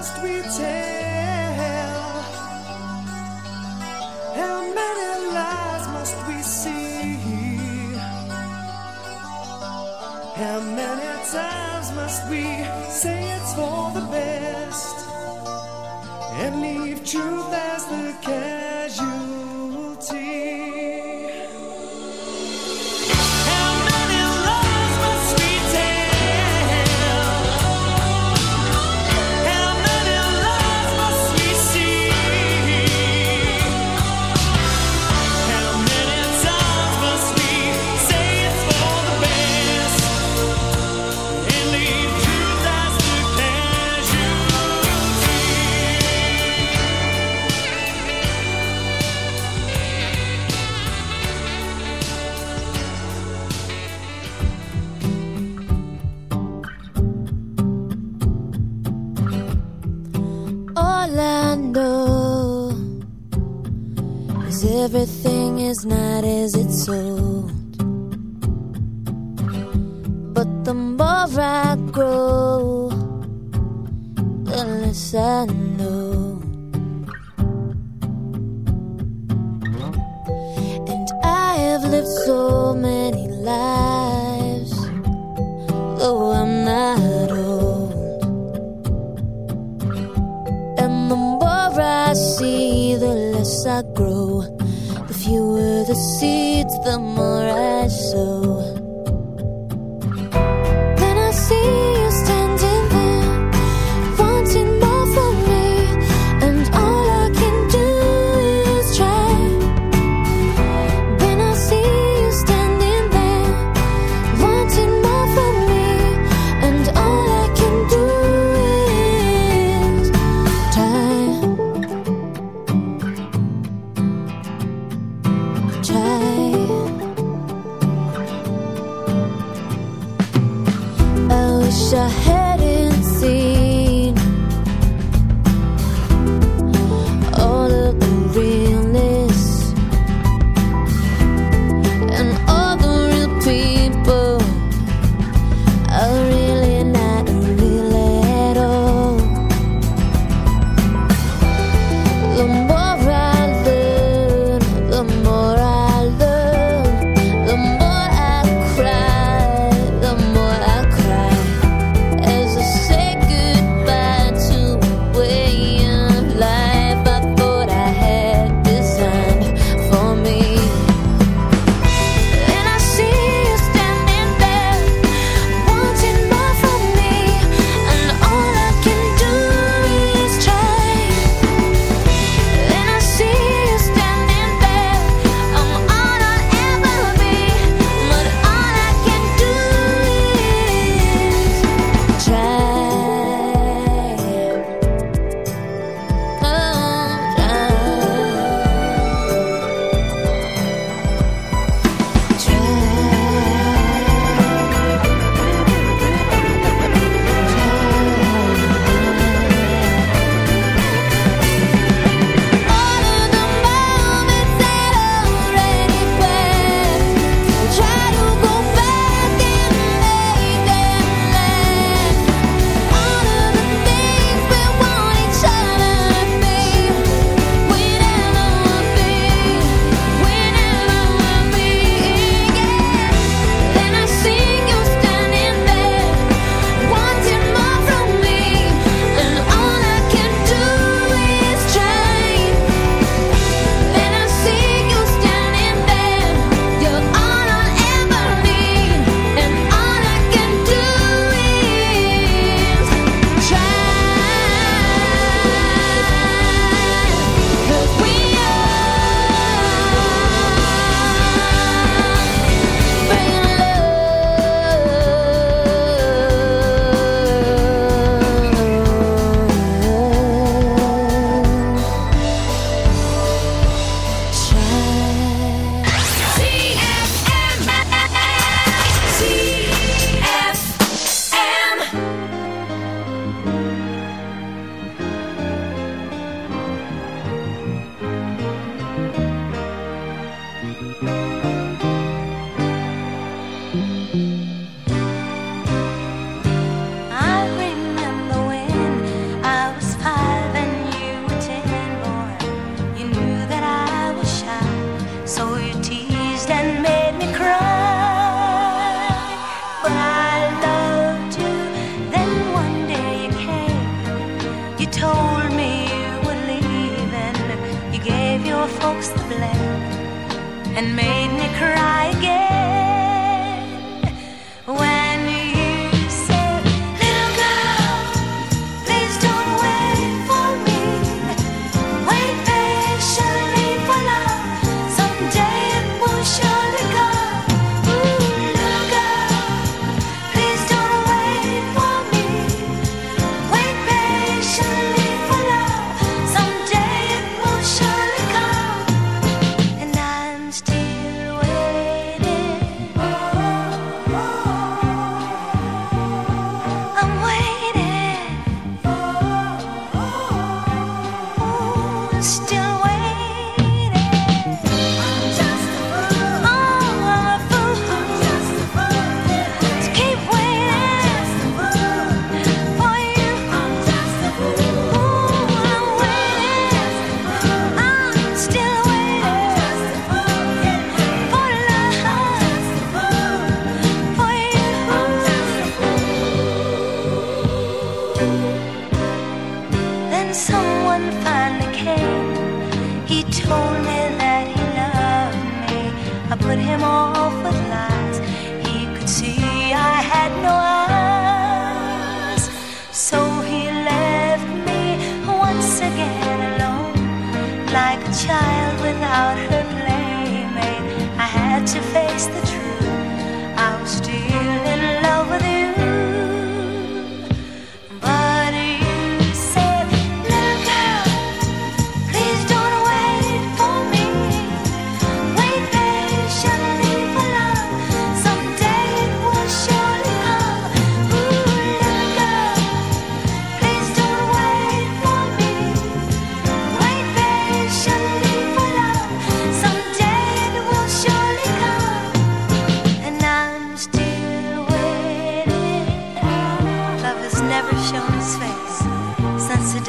must we tell? How many lies must we see? How many times must we say it's for the best and leave truth out?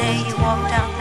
Day you walked out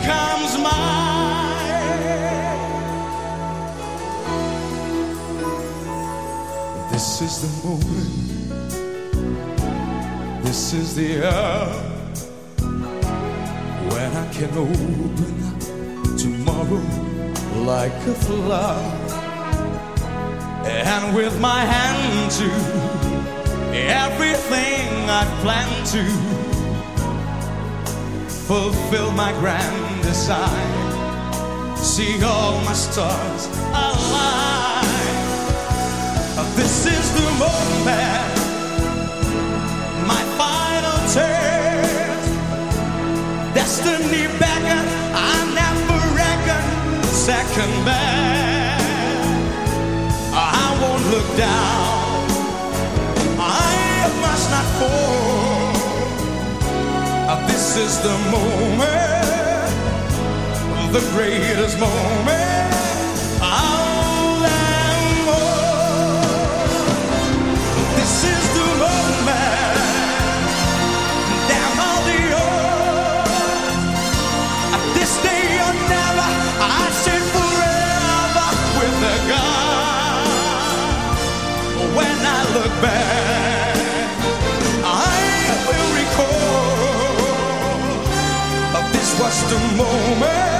becomes mine. This is the moment. This is the hour when I can open tomorrow like a flower and with my hand to everything I'd planned to fulfill my grand design. See all my stars align. This is the moment, my final test. Destiny beckon, I never reckon second best. I won't look down, I must not fall. This is the moment, the greatest moment. And more. This is the moment, earth. This day or never, I forever with the God. When I look back, I will recall this was the moment,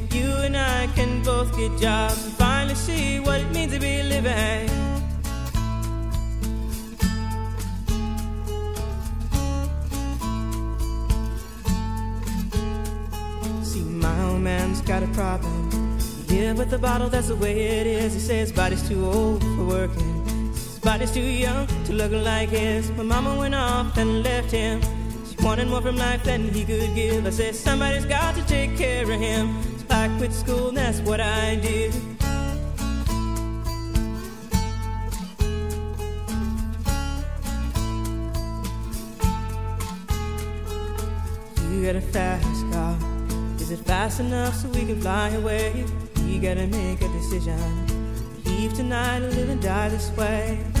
You and I can both get jobs and finally see what it means to be living. See, my old man's got a problem. Live with the bottle, that's the way it is. He says body's too old for working. His body's too young to look like his. My mama went off and left him. She wanted more from life than he could give. I said, somebody's got to take care of him. I quit school, and that's what I did. You got a fast car. Is it fast enough so we can fly away? We gotta make a decision. Leave tonight or live and die this way.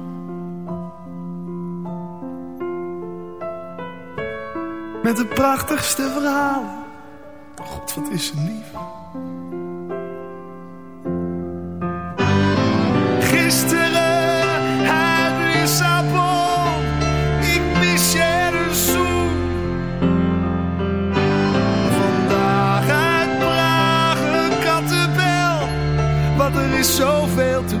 Met de prachtigste verhalen. God, wat is ze lief. Gisteren uit Lissabon. Ik mis je zoen. Vandaag uit Praag een kattenbel. Want er is zoveel te doen.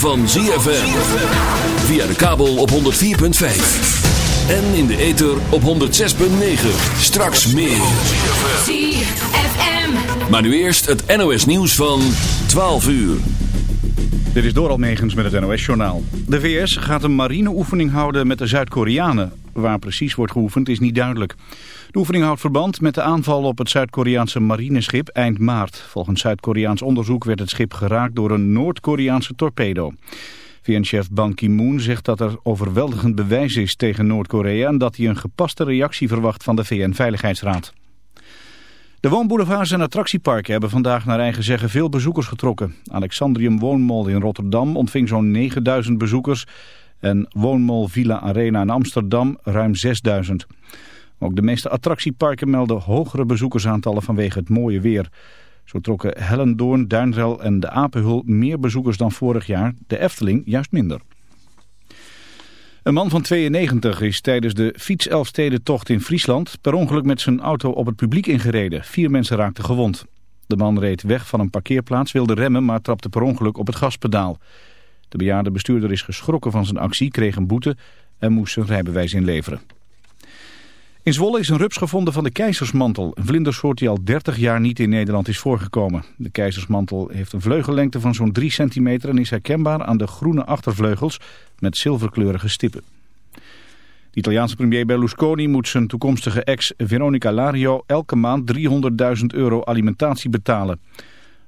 Van ZFM. Via de kabel op 104.5. En in de ether op 106.9. Straks meer. ZFM. Maar nu eerst het NOS nieuws van 12 uur. Dit is Doral Megens met het NOS-journaal. De VS gaat een marineoefening houden met de Zuid-Koreanen. Waar precies wordt geoefend is niet duidelijk. De oefening houdt verband met de aanval op het Zuid-Koreaanse marineschip eind maart. Volgens Zuid-Koreaans onderzoek werd het schip geraakt door een Noord-Koreaanse torpedo. VN-chef Ban Ki-moon zegt dat er overweldigend bewijs is tegen Noord-Korea... en dat hij een gepaste reactie verwacht van de VN-veiligheidsraad. De woonboulevards en attractieparken hebben vandaag naar eigen zeggen veel bezoekers getrokken. Alexandrium Woonmall in Rotterdam ontving zo'n 9000 bezoekers en Woonmall Villa Arena in Amsterdam ruim 6000. Ook de meeste attractieparken melden hogere bezoekersaantallen vanwege het mooie weer. Zo trokken Hellendoorn, Duinrel en de Apenhul meer bezoekers dan vorig jaar, de Efteling juist minder. Een man van 92 is tijdens de fietselfstedentocht in Friesland per ongeluk met zijn auto op het publiek ingereden. Vier mensen raakten gewond. De man reed weg van een parkeerplaats, wilde remmen, maar trapte per ongeluk op het gaspedaal. De bejaarde bestuurder is geschrokken van zijn actie, kreeg een boete en moest zijn rijbewijs inleveren. In Zwolle is een rups gevonden van de keizersmantel, een vlindersoort die al 30 jaar niet in Nederland is voorgekomen. De keizersmantel heeft een vleugellengte van zo'n 3 centimeter en is herkenbaar aan de groene achtervleugels met zilverkleurige stippen. De Italiaanse premier Berlusconi moet zijn toekomstige ex Veronica Lario elke maand 300.000 euro alimentatie betalen.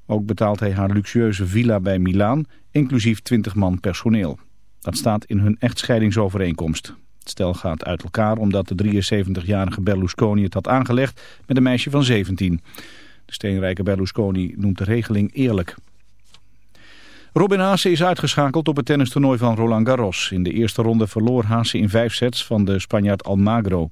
Ook betaalt hij haar luxueuze villa bij Milaan, inclusief 20 man personeel. Dat staat in hun echtscheidingsovereenkomst. Het stel gaat uit elkaar omdat de 73-jarige Berlusconi het had aangelegd met een meisje van 17. De steenrijke Berlusconi noemt de regeling eerlijk. Robin Haase is uitgeschakeld op het tennistoernooi van Roland Garros. In de eerste ronde verloor Haase in vijf sets van de Spanjaard Almagro.